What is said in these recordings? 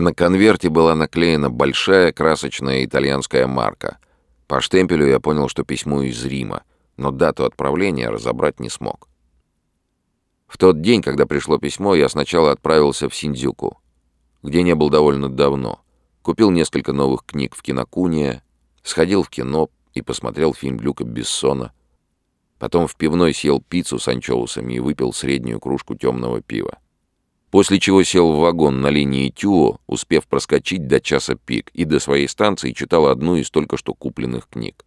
На конверте была наклеена большая красочная итальянская марка. По штемпелю я понял, что письмо из Рима, но дату отправления разобрать не смог. В тот день, когда пришло письмо, я сначала отправился в Синдзюку, где не был довольно давно. Купил несколько новых книг в кинокуния, сходил в кино и посмотрел фильм Люка Бессона. Потом в пивной съел пиццу с анчоусами и выпил среднюю кружку темного пива. После чего сел в вагон на линии Тюо, успев проскочить до часа пик, и до своей станции читал одну из только что купленных книг.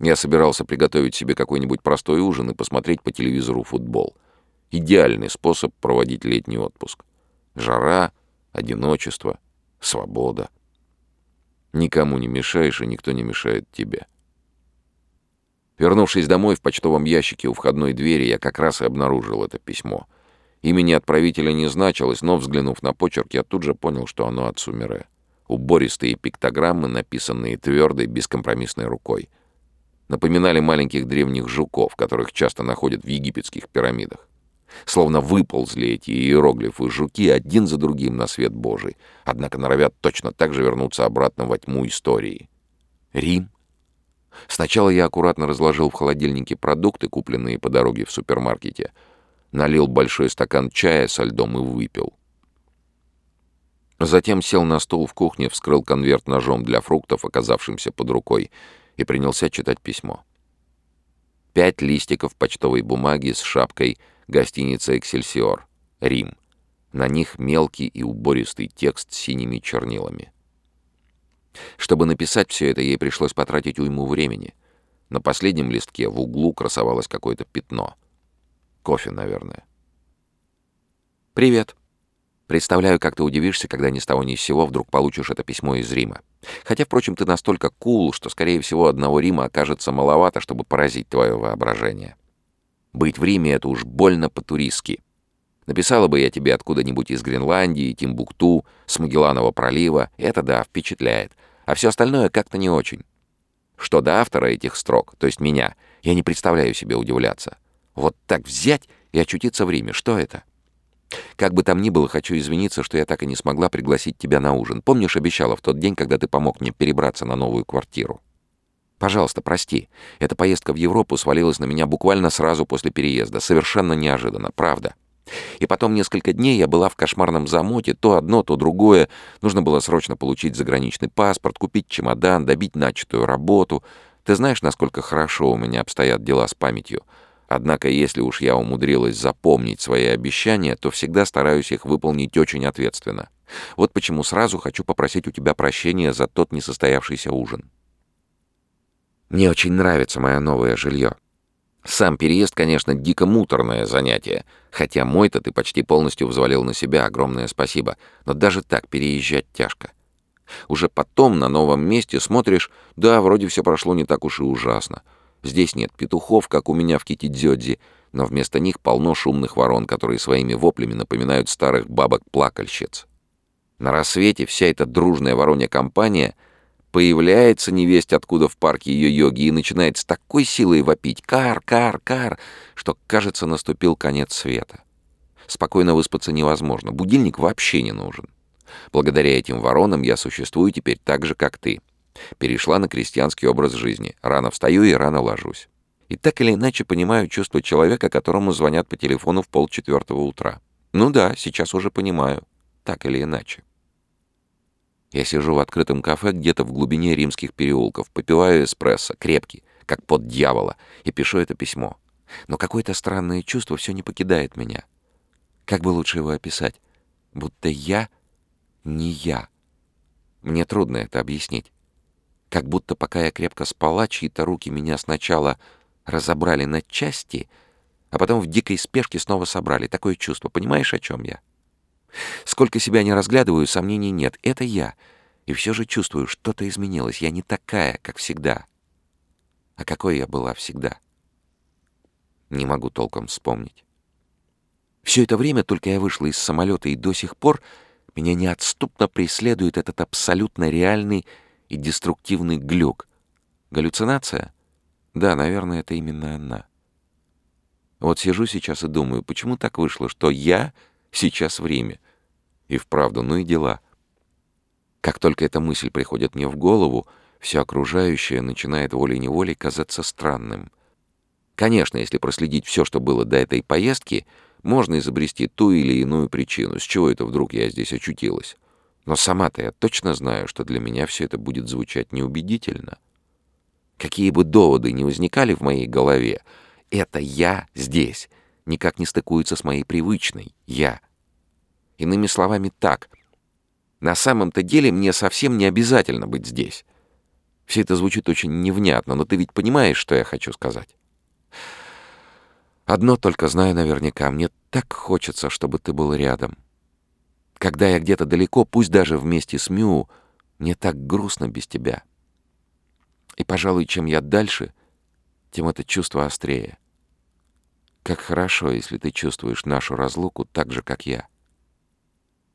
Я собирался приготовить себе какой-нибудь простой ужин и посмотреть по телевизору футбол — Идеальный способ проводить летний отпуск. Жара, одиночество, свобода. Никому не мешаешь, и никто не мешает тебе. Вернувшись домой, в почтовом ящике у входной двери я как раз и обнаружил это письмо. Имени отправителя не значилось, но, взглянув на почерк, я тут же понял, что оно от Сумере. Убористые пиктограммы, написанные твердой, бескомпромиссной рукой. Напоминали маленьких древних жуков, которых часто находят в египетских пирамидах. Словно выползли эти иероглифы жуки один за другим на свет Божий, однако норовят точно так же вернуться обратно во тьму истории. Рим. Сначала я аккуратно разложил в холодильнике продукты, купленные по дороге в супермаркете, налил большой стакан чая со льдом и выпил. Затем сел на стол в кухне, вскрыл конверт ножом для фруктов, оказавшимся под рукой, и принялся читать письмо. Пять листиков почтовой бумаги с шапкой — Гостиница «Эксельсиор», Рим. На них мелкий и убористый текст синими чернилами. Чтобы написать все это, ей пришлось потратить уйму времени. На последнем листке в углу красовалось какое-то пятно. Кофе, наверное. «Привет. Представляю, как ты удивишься, когда ни с того ни с сего вдруг получишь это письмо из Рима. Хотя, впрочем, ты настолько кул, что, скорее всего, одного Рима окажется маловато, чтобы поразить твое воображение. Быть в Риме — это уж больно по-туристски. Написала бы я тебе откуда-нибудь из Гренландии, Тимбукту, с Магелланова пролива. Это, да, впечатляет. А все остальное как-то не очень. Что до автора этих строк, то есть меня, я не представляю себе удивляться. Вот так взять и очутиться в Риме, что это? Как бы там ни было, хочу извиниться, что я так и не смогла пригласить тебя на ужин. Помнишь, обещала в тот день, когда ты помог мне перебраться на новую квартиру? Пожалуйста, прости. Эта поездка в Европу свалилась на меня буквально сразу после переезда. Совершенно неожиданно, правда. И потом несколько дней я была в кошмарном замоте, то одно, то другое. Нужно было срочно получить заграничный паспорт, купить чемодан, добить начатую работу. Ты знаешь, насколько хорошо у меня обстоят дела с памятью. Однако, если уж я умудрилась запомнить свои обещания, то всегда стараюсь их выполнить очень ответственно. Вот почему сразу хочу попросить у тебя прощения за тот несостоявшийся ужин. Мне очень нравится мое новое жилье. Сам переезд, конечно, дико муторное занятие, хотя мой-то ты почти полностью взвалил на себя, огромное спасибо, но даже так переезжать тяжко. Уже потом на новом месте смотришь, да, вроде все прошло не так уж и ужасно. Здесь нет петухов, как у меня в Китидзёдзи, но вместо них полно шумных ворон, которые своими воплями напоминают старых бабок-плакальщиц. На рассвете вся эта дружная воронья компания — Появляется невесть откуда в парке ее йоги и начинает с такой силой вопить «Кар, кар, кар!», что, кажется, наступил конец света. Спокойно выспаться невозможно, будильник вообще не нужен. Благодаря этим воронам я существую теперь так же, как ты. Перешла на крестьянский образ жизни. Рано встаю и рано ложусь. И так или иначе понимаю чувство человека, которому звонят по телефону в полчетвертого утра. Ну да, сейчас уже понимаю. Так или иначе. Я сижу в открытом кафе где-то в глубине римских переулков, попиваю эспрессо, крепкий, как под дьявола, и пишу это письмо. Но какое-то странное чувство все не покидает меня. Как бы лучше его описать? Будто я не я. Мне трудно это объяснить. Как будто пока я крепко спала, чьи-то руки меня сначала разобрали на части, а потом в дикой спешке снова собрали. Такое чувство. Понимаешь, о чем я? Сколько себя не разглядываю, сомнений нет. Это я. И все же чувствую, что-то изменилось. Я не такая, как всегда. А какой я была всегда? Не могу толком вспомнить. Все это время только я вышла из самолета, и до сих пор меня неотступно преследует этот абсолютно реальный и деструктивный глюк. Галлюцинация? Да, наверное, это именно она. Вот сижу сейчас и думаю, почему так вышло, что я сейчас в Риме. И вправду, ну и дела. Как только эта мысль приходит мне в голову, все окружающее начинает волей-неволей казаться странным. Конечно, если проследить все, что было до этой поездки, можно изобрести ту или иную причину, с чего это вдруг я здесь очутилась. Но сама-то я точно знаю, что для меня все это будет звучать неубедительно. Какие бы доводы ни возникали в моей голове, это «я» здесь никак не стыкуется с моей привычной «я». Иными словами, так. На самом-то деле мне совсем не обязательно быть здесь. Все это звучит очень невнятно, но ты ведь понимаешь, что я хочу сказать. Одно только знаю наверняка, мне так хочется, чтобы ты был рядом. Когда я где-то далеко, пусть даже вместе с Мю, мне так грустно без тебя. И, пожалуй, чем я дальше, тем это чувство острее. Как хорошо, если ты чувствуешь нашу разлуку так же, как я.